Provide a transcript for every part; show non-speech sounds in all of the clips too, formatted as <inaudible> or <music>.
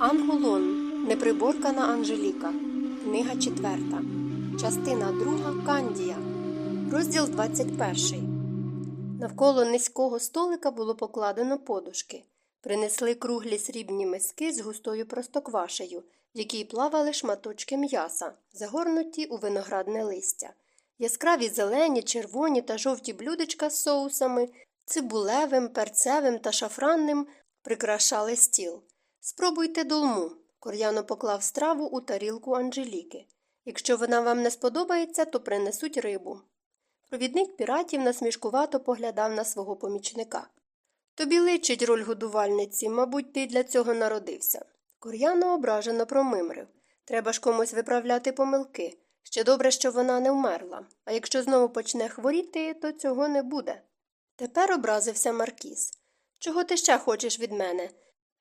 Ангулон. Неприборкана Анжеліка. Книга 4. Частина 2. Кандія. Розділ 21. Навколо низького столика було покладено подушки. Принесли круглі срібні миски з густою простоквашею, в якій плавали шматочки м'яса, загорнуті у виноградне листя. Яскраві зелені, червоні та жовті блюдечка з соусами, цибулевим, перцевим та шафранним прикрашали стіл. Спробуйте долму. Кор'яно поклав страву у тарілку Анжеліки. Якщо вона вам не сподобається, то принесуть рибу. Провідник піратів насмішкувато поглядав на свого помічника. Тобі личить роль годувальниці, мабуть, ти для цього народився. Кор'яно ображено промимрив. Треба ж комусь виправляти помилки. Ще добре, що вона не вмерла, а якщо знову почне хворіти, то цього не буде. Тепер образився Маркіз. Чого ти ще хочеш від мене?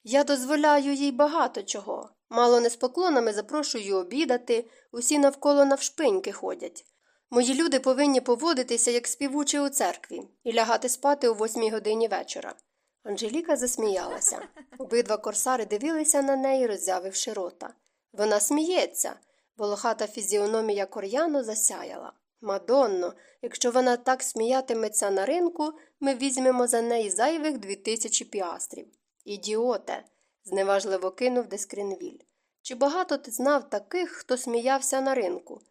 Я дозволяю їй багато чого. Мало не з поклонами запрошую обідати, усі навколо навшпиньки ходять. Мої люди повинні поводитися, як співучі у церкві, і лягати спати о восьмій годині вечора. Анжеліка засміялася. Обидва корсари дивилися на неї, роззявивши рота. Вона сміється. Волохата фізіономія кор'яну засяяла. Мадонно, якщо вона так сміятиметься на ринку, ми візьмемо за неї зайвих дві тисячі піастрів. Ідіоте, зневажливо кинув Дескринвіль. Чи багато ти знав таких, хто сміявся на ринку?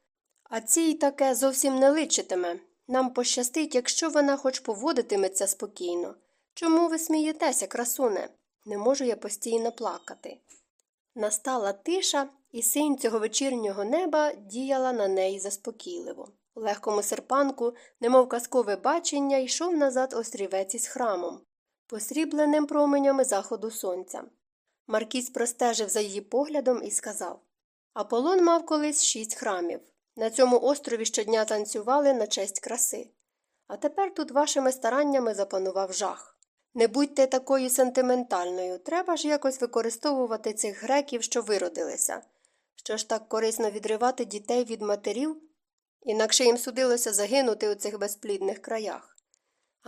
А цій таке зовсім не личитиме. Нам пощастить, якщо вона хоч поводитиметься спокійно. Чому ви смієтеся, красуне? Не можу я постійно плакати. Настала тиша, і синь цього вечірнього неба діяла на неї заспокійливо. У легкому серпанку, немов казкове бачення, йшов назад острівець із храмом, посрібленим променями заходу сонця. Маркіз простежив за її поглядом і сказав Аполлон мав колись шість храмів. На цьому острові щодня танцювали на честь краси. А тепер тут вашими стараннями запанував жах. Не будьте такою сентиментальною, треба ж якось використовувати цих греків, що виродилися. Що ж так корисно відривати дітей від матерів, інакше їм судилося загинути у цих безплідних краях.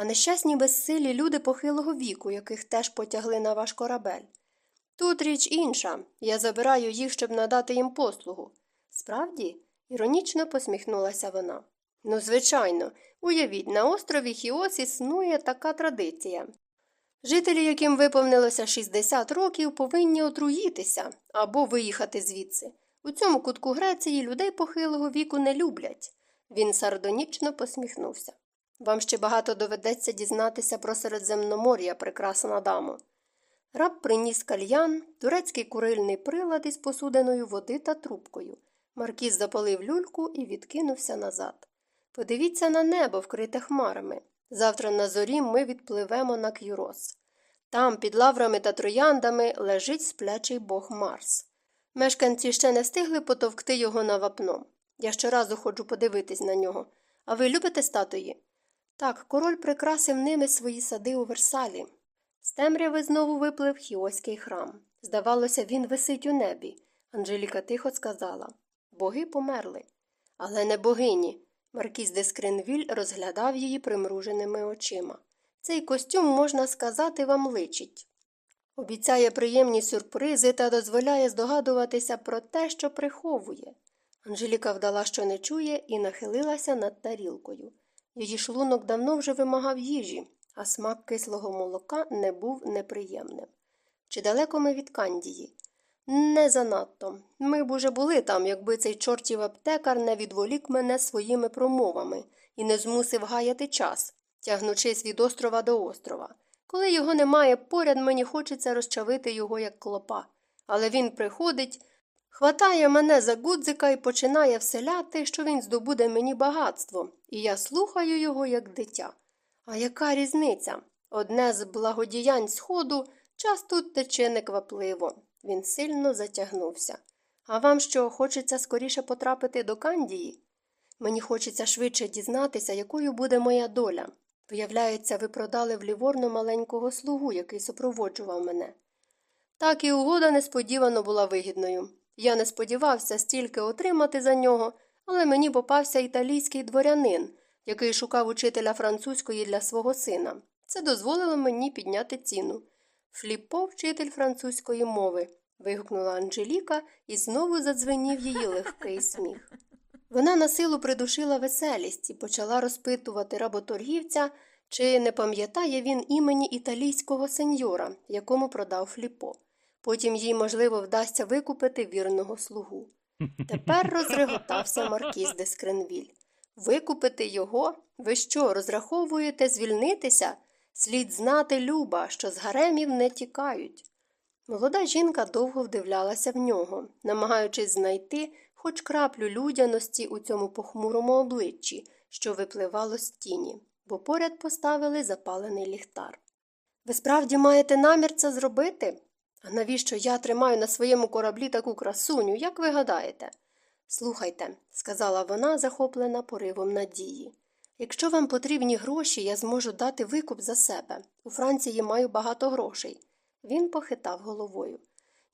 А нещасні безсилі люди похилого віку, яких теж потягли на ваш корабель. Тут річ інша я забираю їх, щоб надати їм послугу. Справді, іронічно посміхнулася вона. Ну, звичайно, уявіть, на острові Хіос існує така традиція. Жителі, яким виповнилося 60 років, повинні отруїтися або виїхати звідси. У цьому кутку Греції людей похилого віку не люблять. Він сардонічно посміхнувся. Вам ще багато доведеться дізнатися про Середземномор'я, прекрасна дамо. Раб приніс кальян, турецький курильний прилад із посудиною води та трубкою. Маркіз запалив люльку і відкинувся назад. Подивіться на небо, вкрите хмарами. Завтра на зорі ми відпливемо на К'юрос. Там, під лаврами та трояндами, лежить сплячий бог Марс. Мешканці ще не встигли потовкти його на вапно. Я щоразу ходжу подивитись на нього. А ви любите статуї? Так, король прикрасив ними свої сади у Версалі. З темряви знову виплив хіоський храм. Здавалося, він висить у небі. Анжеліка тихо сказала Боги померли. Але не богині. Маркіз де Скринвіль розглядав її примруженими очима. Цей костюм, можна сказати, вам личить. Обіцяє приємні сюрпризи та дозволяє здогадуватися про те, що приховує. Анжеліка вдала, що не чує, і нахилилася над тарілкою. Її шлунок давно вже вимагав їжі, а смак кислого молока не був неприємним. Чи далеко ми від Кандії? Не занадто. Ми б уже були там, якби цей чортів аптекар не відволік мене своїми промовами і не змусив гаяти час, тягнучись від острова до острова. Коли його немає поряд, мені хочеться розчавити його, як клопа. Але він приходить, хватає мене за гудзика і починає вселяти, що він здобуде мені багатство, і я слухаю його, як дитя. А яка різниця? Одне з благодіянь сходу час тут тече неквапливо. Він сильно затягнувся. А вам що, хочеться скоріше потрапити до Кандії? Мені хочеться швидше дізнатися, якою буде моя доля. Виявляється, ви продали в ліворну маленького слугу, який супроводжував мене. Так і угода несподівано була вигідною. Я не сподівався стільки отримати за нього, але мені попався італійський дворянин, який шукав учителя французької для свого сина. Це дозволило мені підняти ціну. Фліппо – вчитель французької мови, вигукнула Анжеліка і знову задзвенів її легкий сміх. Вона на силу придушила веселість і почала розпитувати работоргівця, чи не пам'ятає він імені італійського сеньора, якому продав фліпо. Потім їй, можливо, вдасться викупити вірного слугу. Тепер <laughs> розреготався маркіз де Скренвіль. Викупити його? Ви що, розраховуєте звільнитися? Слід знати, Люба, що з гаремів не тікають. Молода жінка довго вдивлялася в нього, намагаючись знайти хоч краплю людяності у цьому похмурому обличчі, що випливало з тіні, бо поряд поставили запалений ліхтар. Ви справді маєте намір це зробити? А навіщо я тримаю на своєму кораблі таку красуню, як ви гадаєте? Слухайте, сказала вона, захоплена поривом надії. Якщо вам потрібні гроші, я зможу дати викуп за себе. У Франції маю багато грошей. Він похитав головою.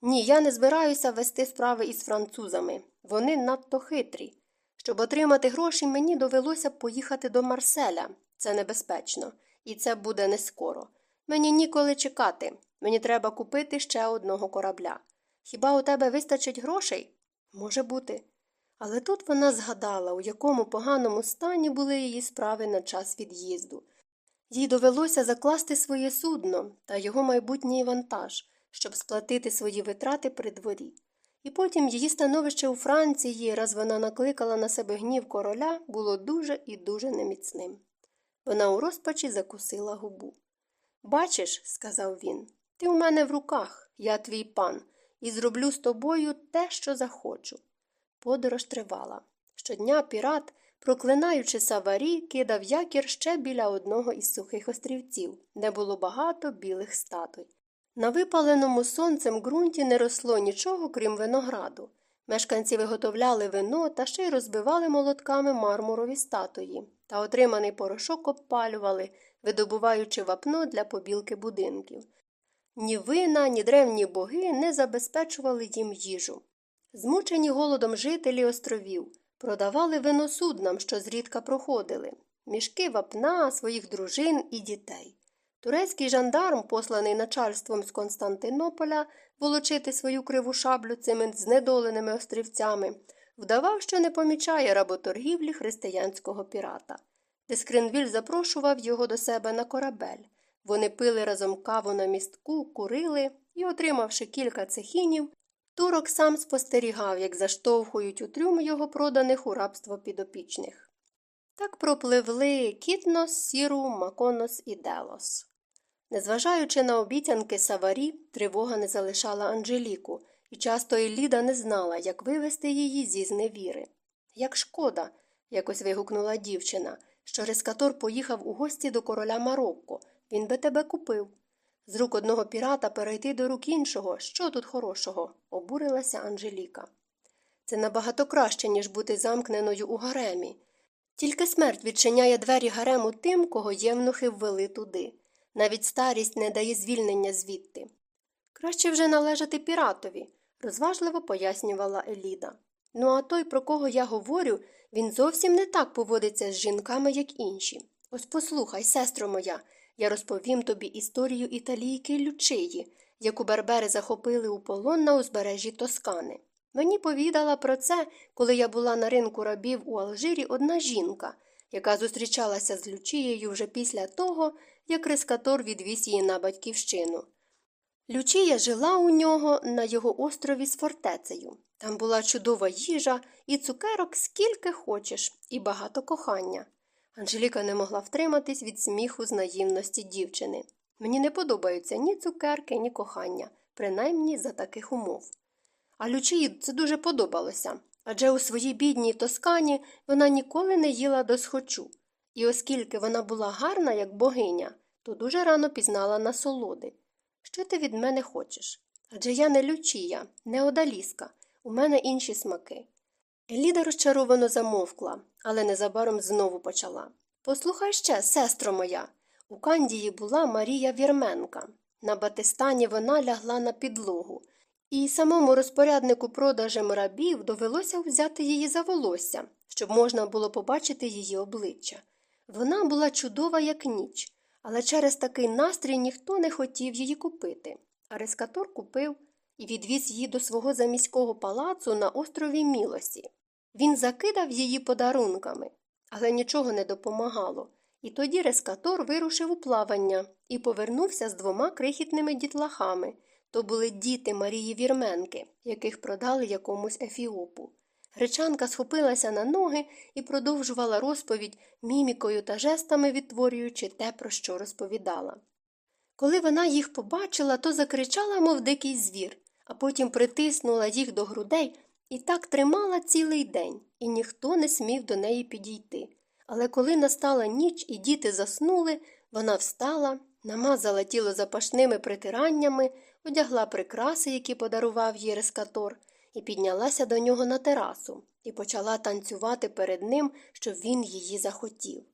Ні, я не збираюся вести справи із французами. Вони надто хитрі. Щоб отримати гроші, мені довелося б поїхати до Марселя. Це небезпечно, і це буде не скоро. Мені ніколи чекати. Мені треба купити ще одного корабля. Хіба у тебе вистачить грошей? Може бути. Але тут вона згадала, у якому поганому стані були її справи на час від'їзду. Їй довелося закласти своє судно та його майбутній вантаж, щоб сплатити свої витрати при дворі. І потім її становище у Франції, раз вона накликала на себе гнів короля, було дуже і дуже неміцним. Вона у розпачі закусила губу. Бачиш, сказав він, ти у мене в руках, я твій пан, і зроблю з тобою те, що захочу. Подорож тривала. Щодня пірат, проклинаючи саварі, кидав якір ще біля одного із сухих острівців, де було багато білих статуй. На випаленому сонцем ґрунті не росло нічого, крім винограду. Мешканці виготовляли вино та ще й розбивали молотками мармурові статуї, та отриманий порошок обпалювали, видобуваючи вапно для побілки будинків. Ні вина, ні древні боги не забезпечували їм їжу. Змучені голодом жителі островів продавали вино суднам, що зрідка проходили, мішки вапна, своїх дружин і дітей. Турецький жандарм, посланий начальством з Константинополя волочити свою криву шаблю цими знедоленими острівцями, вдавав, що не помічає работоргівлі християнського пірата. Дескринвіль запрошував його до себе на корабель. Вони пили разом каву на містку, курили і, отримавши кілька цехінів, турок сам спостерігав, як заштовхують у трюм його проданих у рабство підопічних. Так пропливли Кітнос, Сіру, Маконос і Делос. Незважаючи на обіцянки Саварі, тривога не залишала Анжеліку, і часто Еліда не знала, як вивести її зі зневіри. Як шкода, якось вигукнула дівчина, що Рескатор поїхав у гості до короля Марокко. Він би тебе купив. З рук одного пірата перейти до рук іншого. Що тут хорошого? обурилася Анжеліка. Це набагато краще, ніж бути замкненою у гаремі. Тільки смерть відчиняє двері гарему тим, кого євнухи ввели туди. Навіть старість не дає звільнення звідти. Краще вже належати піратові, розважливо пояснювала Еліда. Ну, а той, про кого я говорю, він зовсім не так поводиться з жінками, як інші. Ось послухай, сестро моя, я розповім тобі історію італійки Лючиї, яку бербери захопили у полон на узбережжі Тоскани. Мені повідала про це, коли я була на ринку рабів у Алжирі одна жінка, яка зустрічалася з Лючією вже після того, як Рескатор відвіз її на батьківщину. Лючія жила у нього на його острові з фортецею. Там була чудова їжа і цукерок скільки хочеш, і багато кохання. Анжеліка не могла втриматись від сміху з наївності дівчини. Мені не подобаються ні цукерки, ні кохання, принаймні за таких умов. А Лючії це дуже подобалося адже у своїй бідній тоскані вона ніколи не їла досхочу. І оскільки вона була гарна, як богиня, то дуже рано пізнала насолоди. Що ти від мене хочеш? Адже я не лючія, не одаліска, у мене інші смаки. Еліда розчаровано замовкла, але незабаром знову почала. Послухай ще, сестро моя. У Кандії була Марія Вірменка. На Батистані вона лягла на підлогу, і самому розпоряднику продажем рабів довелося взяти її за волосся, щоб можна було побачити її обличчя. Вона була чудова, як ніч, але через такий настрій ніхто не хотів її купити. А рескатор купив. І відвіз її до свого заміського палацу на острові Мілосі. Він закидав її подарунками, але нічого не допомагало. І тоді Рескатор вирушив у плавання і повернувся з двома крихітними дітлахами. То були діти Марії Вірменки, яких продали якомусь ефіопу. Гречанка схопилася на ноги і продовжувала розповідь мімікою та жестами відтворюючи те, про що розповідала. Коли вона їх побачила, то закричала, мов дикий звір, а потім притиснула їх до грудей і так тримала цілий день, і ніхто не смів до неї підійти. Але коли настала ніч і діти заснули, вона встала, намазала тіло запашними притираннями, одягла прикраси, які подарував їй рескатор, і піднялася до нього на терасу і почала танцювати перед ним, щоб він її захотів.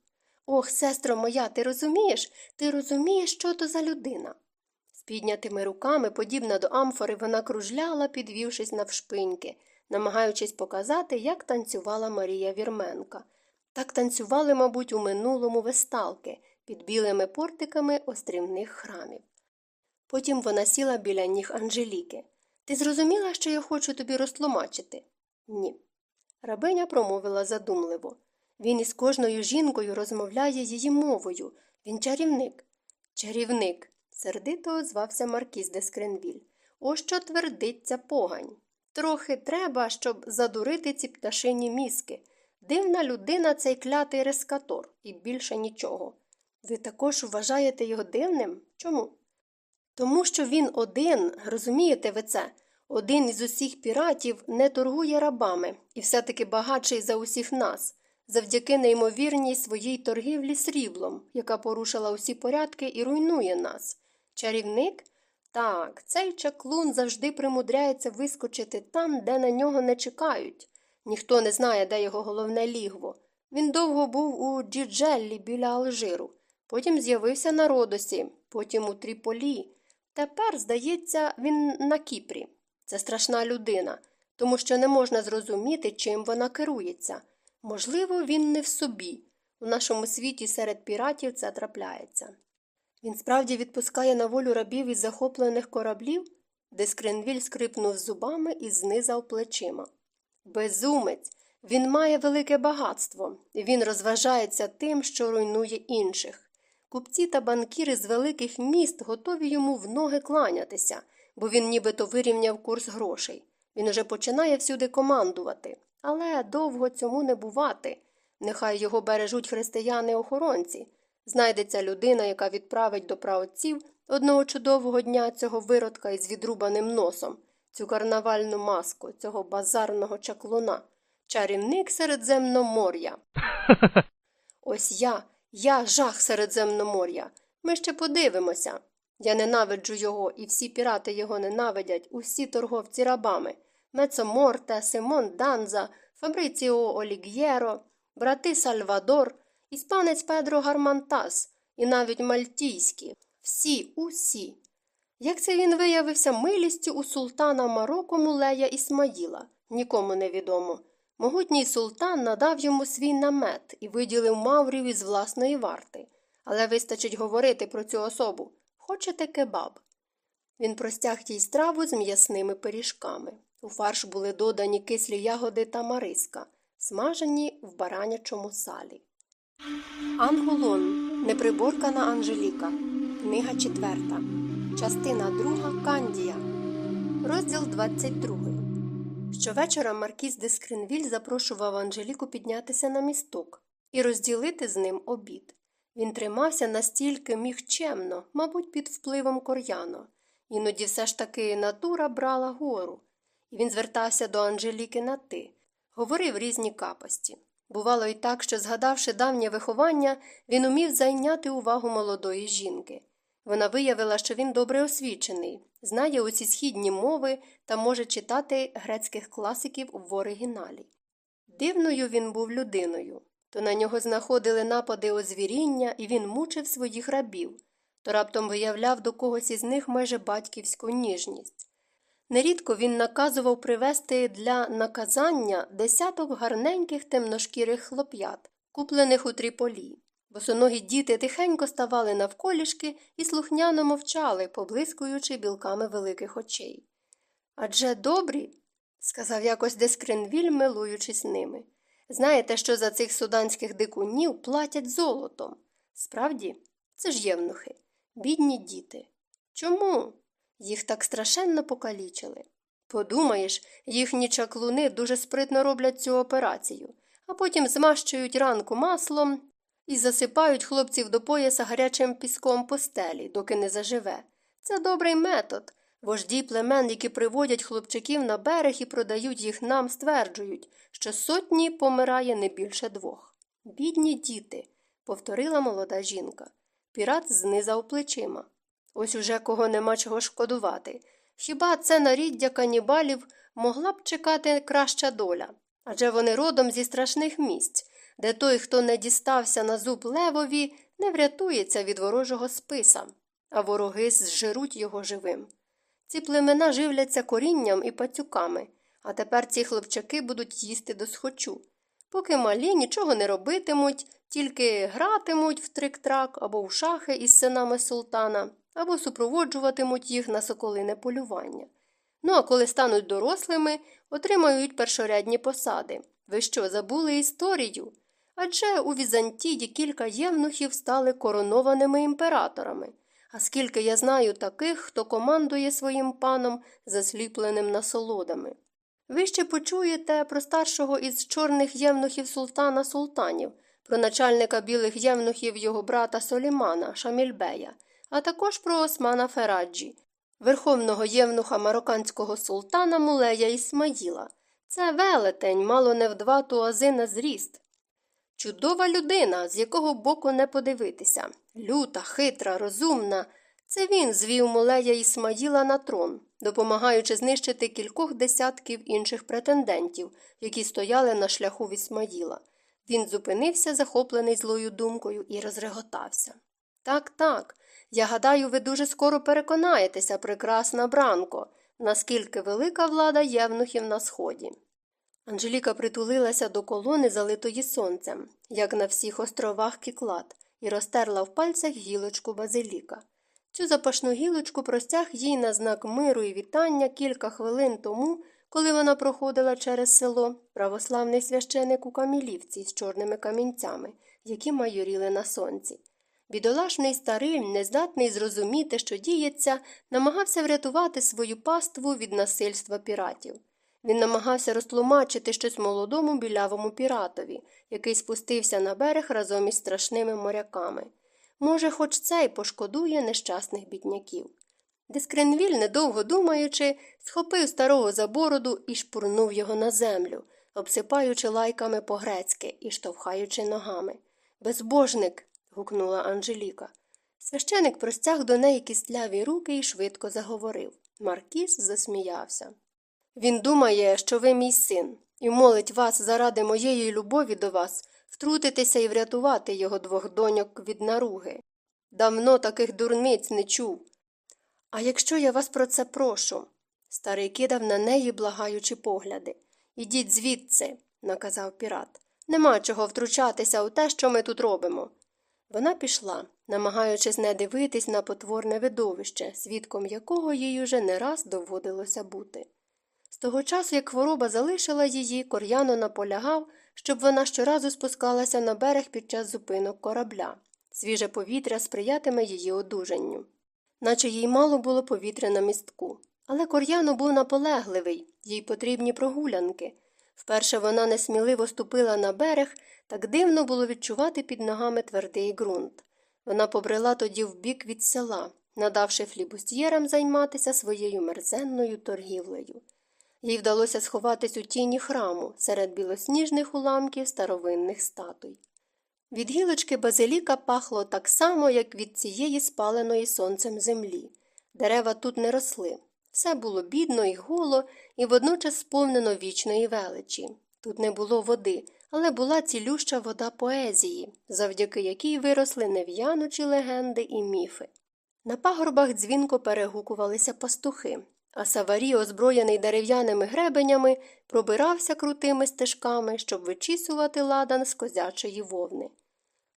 Ох, сестро моя, ти розумієш? Ти розумієш, що то за людина? З піднятими руками, подібна до амфори, вона кружляла, підвівшись навшпиньки, намагаючись показати, як танцювала Марія Вірменка. Так танцювали, мабуть, у минулому весталки під білими портиками острівних храмів. Потім вона сіла біля ніг Анжеліки. Ти зрозуміла, що я хочу тобі розтлумачити? Ні. Рабиня промовила задумливо. Він із кожною жінкою розмовляє її мовою. Він чарівник. Чарівник, сердито озвався Маркіз де Скренвіль. Ось що твердиться погань. Трохи треба, щоб задурити ці пташині мізки. Дивна людина цей клятий рескатор, і більше нічого. Ви також вважаєте його дивним? Чому? Тому що він один, розумієте ви це, один із усіх піратів не торгує рабами і все-таки багатший за усіх нас, завдяки неймовірній своїй торгівлі сріблом, яка порушила усі порядки і руйнує нас. Чарівник? Так, цей чаклун завжди примудряється вискочити там, де на нього не чекають. Ніхто не знає, де його головне лігво. Він довго був у Джіджеллі біля Алжиру, потім з'явився на Родосі, потім у Тріполі. Тепер, здається, він на Кіпрі. Це страшна людина, тому що не можна зрозуміти, чим вона керується. Можливо, він не в собі. У нашому світі серед піратів це трапляється. Він справді відпускає на волю рабів із захоплених кораблів, де Скренвіль скрипнув зубами і знизав плечима. Безумець, він має велике багатство, він розважається тим, що руйнує інших. Купці та банкіри з великих міст готові йому в ноги кланятися, бо він нібито вирівняв курс грошей. Він уже починає всюди командувати. Але довго цьому не бувати. Нехай його бережуть християни-охоронці. Знайдеться людина, яка відправить до праотців одного чудового дня цього виродка із відрубаним носом, цю карнавальну маску, цього базарного чаклуна, чарівник Середземномор'я. <laughs> Ось я, я жах Середземномор'я. Ми ще подивимося. Я ненавиджу його, і всі пірати його ненавидять, усі торговці рабами. Мецоморте, Симон Данза, Фабриціо Оліг'єро, брати Сальвадор, іспанець Педро Гармантас і навіть мальтійські. Всі, усі. Як це він виявився милістю у султана Марокко Мулея Ісмаїла, нікому не відомо. Могутній султан надав йому свій намет і виділив маврів із власної варти. Але вистачить говорити про цю особу. Хочете кебаб? Він простяг їй страву з м'ясними пиріжками. У фарш були додані кислі ягоди та мариска, смажені в баранячому салі. Ангулон. Неприборкана Анжеліка. Книга 4. Частина 2. Кандія. Розділ 22. Щовечора Маркіз де Скринвіль запрошував Анжеліку піднятися на місток і розділити з ним обід. Він тримався настільки мігчемно, мабуть, під впливом кор'яно. Іноді все ж таки натура брала гору, і він звертався до Анжеліки на ти, говорив різні капості. Бувало і так, що, згадавши давнє виховання, він умів зайняти увагу молодої жінки. Вона виявила, що він добре освічений, знає усі східні мови та може читати грецьких класиків в оригіналі. Дивною він був людиною. То на нього знаходили напади озвіріння, і він мучив своїх рабів, то раптом виявляв до когось із них майже батьківську ніжність. Нерідко він наказував привезти для наказання десяток гарненьких темношкірих хлоп'ят, куплених у тріполі. Босоногі діти тихенько ставали навколішки і слухняно мовчали, поблискуючи білками великих очей. Адже добрі, сказав якось Дескренвіль, милуючись ними. Знаєте, що за цих суданських дикунів платять золотом? Справді, це ж євнухи, бідні діти. Чому? Їх так страшенно покалічили. Подумаєш, їхні чаклуни дуже спритно роблять цю операцію, а потім змащують ранку маслом і засипають хлопців до пояса гарячим піском постелі, доки не заживе. Це добрий метод. Вожді племен, які приводять хлопчиків на берег і продають їх нам, стверджують, що сотні помирає не більше двох. Бідні діти, повторила молода жінка. Пірат знизав плечима. Ось уже кого нема чого шкодувати. Хіба це наріддя канібалів могла б чекати краща доля? Адже вони родом зі страшних місць, де той, хто не дістався на зуб левові, не врятується від ворожого списа, а вороги зжируть його живим. Ці племена живляться корінням і пацюками, а тепер ці хлопчаки будуть їсти до схочу. Поки малі нічого не робитимуть, тільки гратимуть в трик-трак або в шахи із синами султана, або супроводжуватимуть їх на соколине полювання. Ну а коли стануть дорослими, отримають першорядні посади. Ви що, забули історію? Адже у Візантії кілька євнухів стали коронованими імператорами. А скільки я знаю таких, хто командує своїм паном засліпленим насолодами. Ви ще почуєте про старшого із чорних євнухів султана султанів, про начальника білих євнухів його брата Солімана, Шамільбея, а також про Османа Фераджі, верховного євнуха марокканського султана Мулея Ісмаїла. Це велетень, мало не в два туази на зріст. Чудова людина, з якого боку не подивитися. Люта, хитра, розумна. Це він звів Мулея Ісмаїла на трон, допомагаючи знищити кількох десятків інших претендентів, які стояли на шляху в Ісмаїла. Він зупинився, захоплений злою думкою, і розреготався. Так, так. Я гадаю, ви дуже скоро переконаєтеся, прекрасна Бранко, наскільки велика влада євнухів на сході. Анжеліка притулилася до колони, залитої сонцем, як на всіх островах кіклад, і розтерла в пальцях гілочку базиліка. Цю запашну гілочку простяг їй на знак миру і вітання кілька хвилин тому, коли вона проходила через село православний священик у камілівці з чорними камінцями, які майоріли на сонці. Бідолашний старий, нездатний зрозуміти, що діється, намагався врятувати свою паству від насильства піратів. Він намагався розтлумачити щось молодому білявому піратові, який спустився на берег разом із страшними моряками. Може, хоч це й пошкодує нещасних бідняків. Дискренвіль, недовго думаючи, схопив старого за бороду і шпурнув його на землю, обсипаючи лайками по грецьки і штовхаючи ногами. Безбожник. Гукнула Анжеліка. Священик простяг до неї кістляві руки і швидко заговорив. Маркіс засміявся. Він думає, що ви мій син, і молить вас заради моєї любові до вас втрутитися і врятувати його двох доньок від наруги. Давно таких дурниць не чув. А якщо я вас про це прошу. Старий кидав на неї, благаючи погляди. Ідіть звідси, наказав пірат. Нема чого втручатися у те, що ми тут робимо. Вона пішла, намагаючись не дивитись на потворне видовище, свідком якого їй уже не раз доводилося бути. З того часу, як хвороба залишила її, кор'яно наполягав, щоб вона щоразу спускалася на берег під час зупинок корабля. Свіже повітря сприятиме її одужанню. Наче їй мало було повітря на містку. Але кор'яно був наполегливий, їй потрібні прогулянки. Вперше вона несміливо ступила на берег, так дивно було відчувати під ногами твердий ґрунт. Вона побрела тоді вбік від села, надавши флібустьєрам займатися своєю мерзенною торгівлею. Їй вдалося сховатись у тіні храму серед білосніжних уламків старовинних статуй. Від гілочки базиліка пахло так само, як від цієї спаленої сонцем землі. Дерева тут не росли. Все було бідно і голо, і водночас сповнено вічної величі. Тут не було води, але була цілюща вода поезії, завдяки якій виросли нев'янучі легенди і міфи. На пагорбах дзвінко перегукувалися пастухи, а Саварі, озброєний дерев'яними гребенями, пробирався крутими стежками, щоб вичісувати ладан з козячої вовни.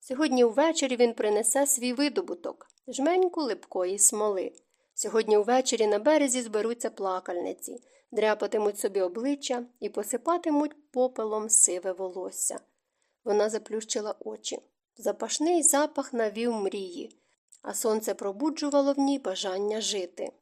Сьогодні ввечері він принесе свій видобуток жменьку липкої смоли. Сьогодні ввечері на березі зберуться плакальниці, дряпатимуть собі обличчя і посипатимуть попелом сиве волосся. Вона заплющила очі. Запашний запах навів мрії, а сонце пробуджувало в ній бажання жити.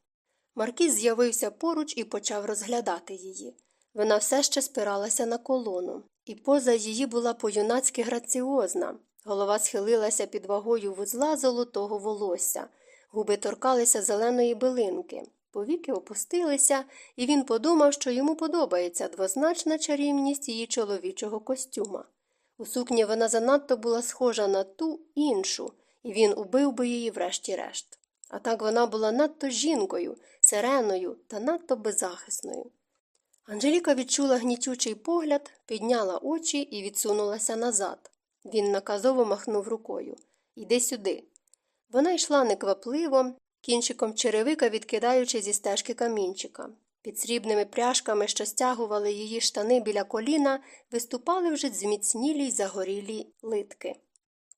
Маркіз з'явився поруч і почав розглядати її. Вона все ще спиралася на колону, і поза її була по-юнацьки граціозна. Голова схилилася під вагою вузла золотого волосся, губи торкалися зеленої билинки, повіки опустилися, і він подумав, що йому подобається двозначна чарівність її чоловічого костюма. У сукні вона занадто була схожа на ту іншу, і він убив би її врешті-решт. А так вона була надто жінкою, сиреною та надто беззахисною. Анжеліка відчула гнітючий погляд, підняла очі і відсунулася назад. Він наказово махнув рукою Іди сюди. Вона йшла неквапливо, кінчиком черевика відкидаючи зі стежки камінчика. Під срібними пряжками, що стягували її штани біля коліна, виступали вже зміцнілі й загорілі литки.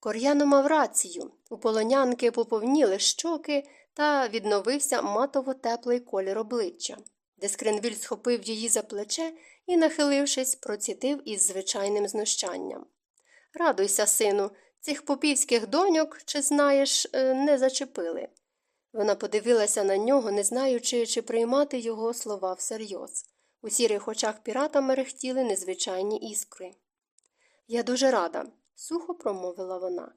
Кор'яно мав рацію. У полонянки поповніли щоки та відновився матово теплий колір обличчя. Дескренвіль схопив її за плече і, нахилившись, процітив із звичайним знущанням. Радуйся, сину, цих попівських доньок, чи знаєш, е, не зачепили. Вона подивилася на нього, не знаючи, чи приймати його слова всерйоз. У сірих очах пірата мерехтіли незвичайні іскри. Я дуже рада, сухо промовила вона.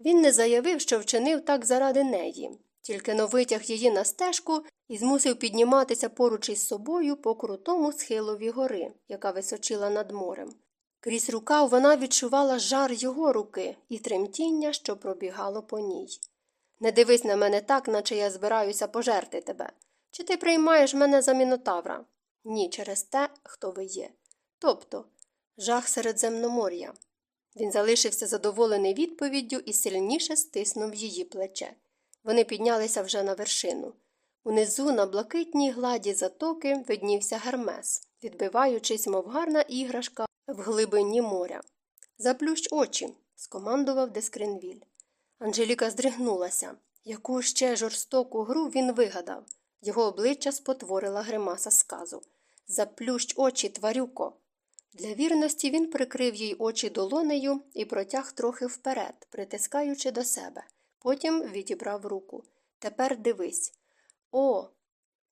Він не заявив, що вчинив так заради неї, тільки но витяг її на стежку і змусив підніматися поруч із собою по крутому схилові гори, яка височила над морем. Крізь рукав вона відчувала жар його руки і тремтіння, що пробігало по ній. Не дивись на мене так, наче я збираюся пожерти тебе. Чи ти приймаєш мене за мінотавра? Ні, через те, хто ви є. Тобто жах Середземномор'я. Він залишився задоволений відповіддю і сильніше стиснув її плече. Вони піднялися вже на вершину. Унизу на блакитній гладі затоки виднівся гермес, відбиваючись, мов гарна іграшка в глибині моря. Заплющ очі, скомандував Дескринвіль. Анжеліка здригнулася. Яку ще жорстоку гру він вигадав. Його обличчя спотворила гримаса сказу. Заплющ очі, тварюко. Для вірності він прикрив їй очі долонею і протяг трохи вперед, притискаючи до себе. Потім відібрав руку. Тепер дивись. О.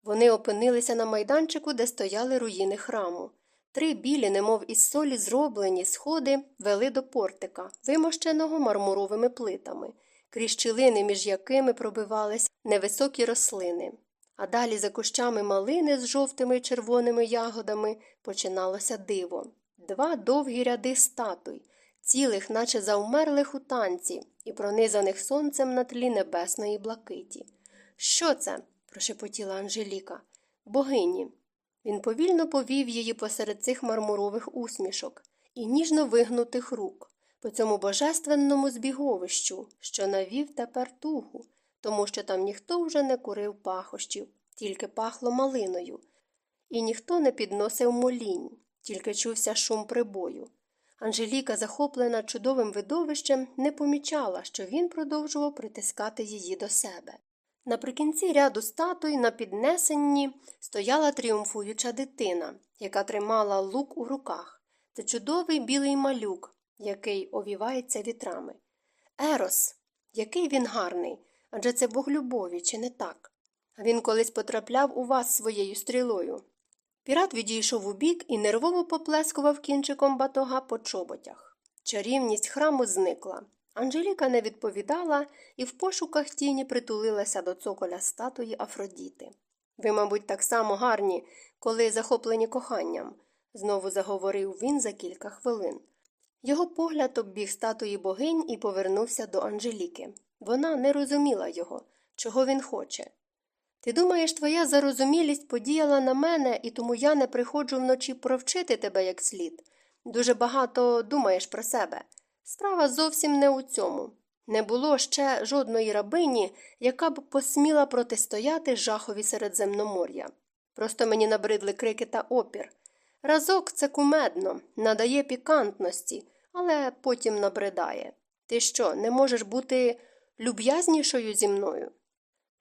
Вони опинилися на майданчику, де стояли руїни храму. Три білі, немов із солі зроблені сходи вели до портика, вимощеного мармуровими плитами, крізь щілини, між якими пробивались невисокі рослини. А далі за кущами малини з жовтими й червоними ягодами починалося диво. Два довгі ряди статуй, цілих, наче завмерлих у танці, і пронизаних сонцем на тлі небесної блакиті. Що це? прошепотіла Анжеліка. Богині. Він повільно повів її посеред цих мармурових усмішок і ніжно вигнутих рук, по цьому божественному збіговищу, що навів тепер тугу, тому що там ніхто вже не курив пахощів, тільки пахло малиною, і ніхто не підносив молінь, тільки чувся шум прибою. Анжеліка, захоплена чудовим видовищем, не помічала, що він продовжував притискати її до себе. Наприкінці ряду статуй на піднесенні стояла тріумфуюча дитина, яка тримала лук у руках. Це чудовий білий малюк, який овівається вітрами. Ерос, який він гарний, адже це бог любові, чи не так? А він колись потрапляв у вас своєю стрілою. Пірат відійшов у бік і нервово поплескував кінчиком батога по чоботях. Чарівність храму зникла. Анжеліка не відповідала і в пошуках тіні притулилася до цоколя статуї Афродіти. Ви, мабуть, так само гарні, коли захоплені коханням, знову заговорив він за кілька хвилин. Його погляд оббіг статуї богинь і повернувся до Анжеліки. Вона не розуміла його, чого він хоче. Ти думаєш, твоя зарозумілість подіяла на мене, і тому я не приходжу вночі провчити тебе як слід. Дуже багато думаєш про себе. Справа зовсім не у цьому. Не було ще жодної рабині, яка б посміла протистояти жахові Середземномор'я. Просто мені набридли крики та опір. Разок це кумедно, надає пікантності, але потім набридає. Ти що, не можеш бути люб'язнішою зі мною?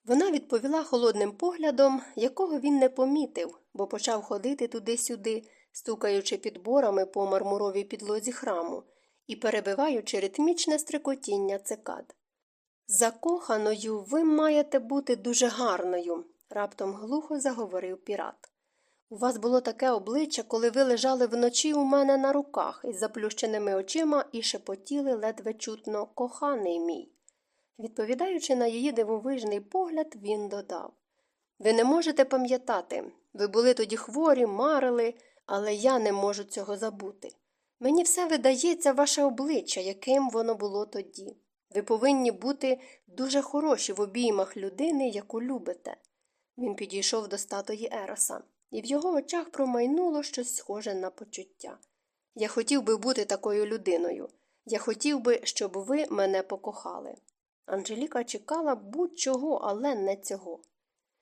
Вона відповіла холодним поглядом, якого він не помітив, бо почав ходити туди-сюди, стукаючи підборами по мармуровій підлозі храму і перебиваючи ритмічне стрикотіння цикад. Закоханою ви маєте бути дуже гарною, раптом глухо заговорив пірат. У вас було таке обличчя, коли ви лежали вночі у мене на руках із заплющеними очима і шепотіли ледве чутно коханий мій. Відповідаючи на її дивовижний погляд, він додав Ви не можете пам'ятати, ви були тоді хворі, марили, але я не можу цього забути. Мені все видається ваше обличчя, яким воно було тоді. Ви повинні бути дуже хороші в обіймах людини, яку любите. Він підійшов до статуї Ероса, і в його очах промайнуло щось схоже на почуття. Я хотів би бути такою людиною. Я хотів би, щоб ви мене покохали. Анжеліка чекала будь-чого, але не цього.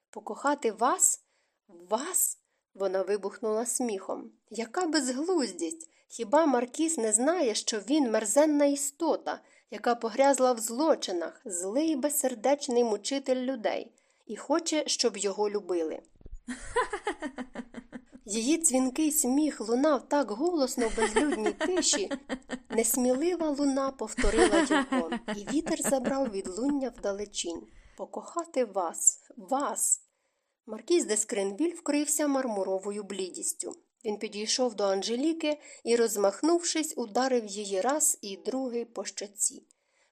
Покохати вас? Вас? Вона вибухнула сміхом. Яка безглуздість! Хіба Маркіс не знає, що він мерзенна істота, яка погрязла в злочинах, злий безсердечний мучитель людей, і хоче, щоб його любили. <laughs> Її дзвінкий сміх лунав так голосно в безлюдній тиші. Несмілива луна повторила його, і вітер забрав відлуння вдалечінь. Покохати вас, вас. Маркіз де Скринвіль вкрився мармуровою блідістю. Він підійшов до Анжеліки і, розмахнувшись, ударив її раз і другий по щоці.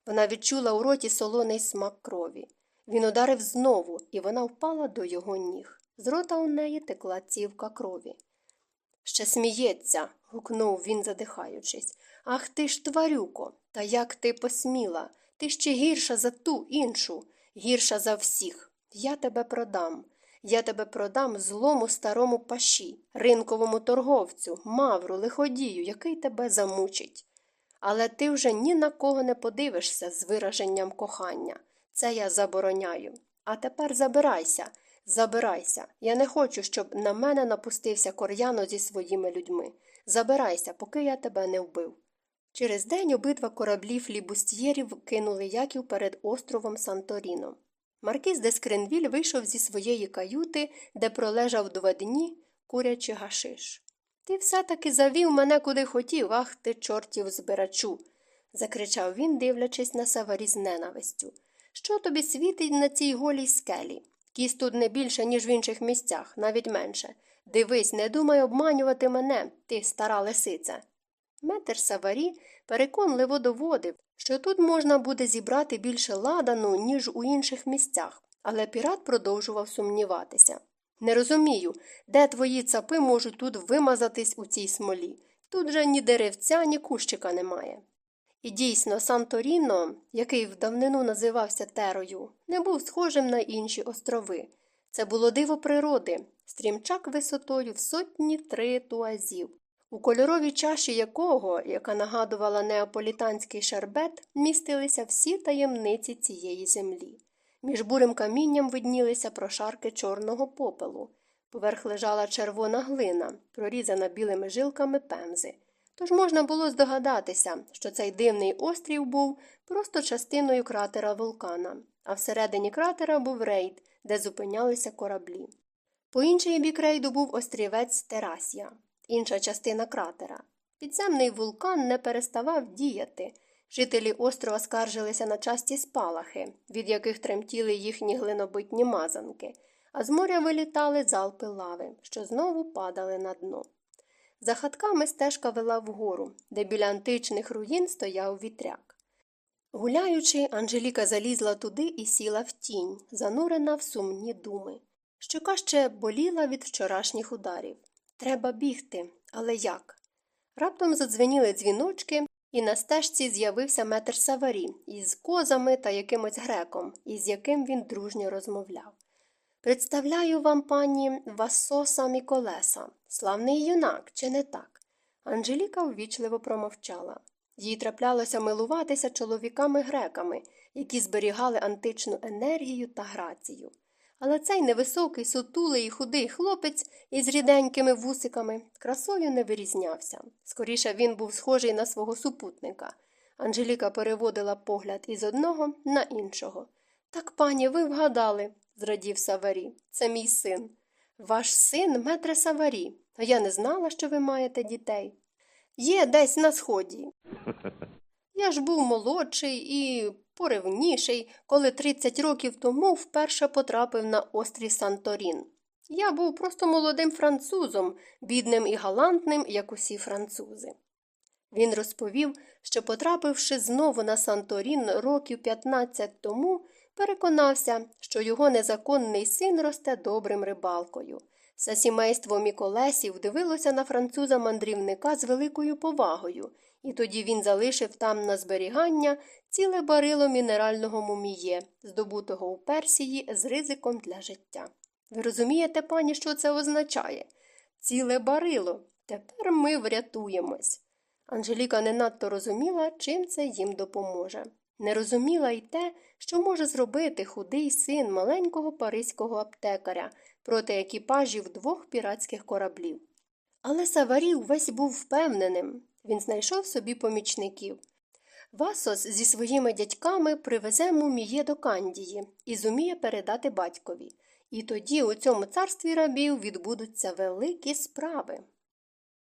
Вона відчула у роті солоний смак крові. Він ударив знову, і вона впала до його ніг. З рота у неї текла цівка крові. Ще сміється. гукнув він, задихаючись. Ах ти ж, тварюко, та як ти посміла? Ти ще гірша за ту іншу, гірша за всіх. Я тебе продам. Я тебе продам злому старому паші, ринковому торговцю, мавру, лиходію, який тебе замучить. Але ти вже ні на кого не подивишся з вираженням кохання. Це я забороняю. А тепер забирайся, забирайся. Я не хочу, щоб на мене напустився кор'яно зі своїми людьми. Забирайся, поки я тебе не вбив. Через день обидва кораблі флібустьєрів кинули яків перед островом Санторіно. Маркіз де Скринвіль вийшов зі своєї каюти, де пролежав два дні, курячи гашиш. Ти все таки завів мене куди хотів, ах ти, чортів збирачу. закричав він, дивлячись на саварі з ненавистю. Що тобі світить на цій голій скелі? Кіс тут не більше, ніж в інших місцях, навіть менше. Дивись, не думай обманювати мене, ти стара лисиця. Метр Саварі переконливо доводив, що тут можна буде зібрати більше ладану, ніж у інших місцях, але пірат продовжував сумніватися. Не розумію, де твої цапи можуть тут вимазатись у цій смолі. Тут же ні деревця, ні кущика немає. І дійсно, Санторіно, який в давнину називався Терою, не був схожим на інші острови. Це було диво природи, стрімчак висотою в сотні три туазів, у кольоровій чаші якого, яка нагадувала неаполітанський шербет, містилися всі таємниці цієї землі. Між бурим камінням виднілися прошарки чорного попелу. Поверх лежала червона глина, прорізана білими жилками пемзи. Тож можна було здогадатися, що цей дивний острів був просто частиною кратера вулкана, а всередині кратера був рейд, де зупинялися кораблі. По інший бік рейду був острівець Терасія, інша частина кратера. Підземний вулкан не переставав діяти. Жителі острова скаржилися на часті спалахи, від яких тремтіли їхні глинобитні мазанки, а з моря вилітали залпи лави, що знову падали на дно. За хатками стежка вела вгору, де біля античних руїн стояв вітряк. Гуляючи, Анжеліка залізла туди і сіла в тінь, занурена в сумні думи. Щока ще боліла від вчорашніх ударів. Треба бігти, але як? Раптом задзвеніли дзвіночки, і на стежці з'явився метр Саварі із козами та якимось греком, із яким він дружньо розмовляв. Представляю вам, пані Васоса Міколеса, славний юнак, чи не так? Анжеліка ввічливо промовчала. Їй траплялося милуватися чоловіками греками, які зберігали античну енергію та грацію. Але цей невисокий, сутулий і худий хлопець із ріденькими вусиками красою не вирізнявся. Скоріше він був схожий на свого супутника. Анжеліка переводила погляд із одного на іншого. Так, пані, ви вгадали, зрадів Саварі. Це мій син. Ваш син метре Саварі, а я не знала, що ви маєте дітей. Є десь на сході. <laughs> Я ж був молодший і поревніший, коли 30 років тому вперше потрапив на острів Санторін. Я був просто молодим французом, бідним і галантним, як усі французи. Він розповів, що, потрапивши знову на Санторін років 15 тому, переконався, що його незаконний син росте добрим рибалкою. Все сімейство Міколесів дивилося на француза мандрівника з великою повагою, і тоді він залишив там на зберігання ціле барило мінерального муміє, здобутого у Персії з ризиком для життя. Ви розумієте, пані, що це означає? Ціле барило. Тепер ми врятуємось. Анжеліка не надто розуміла, чим це їм допоможе. Не розуміла й те, що може зробити худий син маленького паризького аптекаря проти екіпажів двох піратських кораблів. Але Саварі увесь був впевненим. Він знайшов собі помічників. Васос зі своїми дядьками привезе муміє до Кандії і зуміє передати батькові. І тоді у цьому царстві рабів відбудуться великі справи.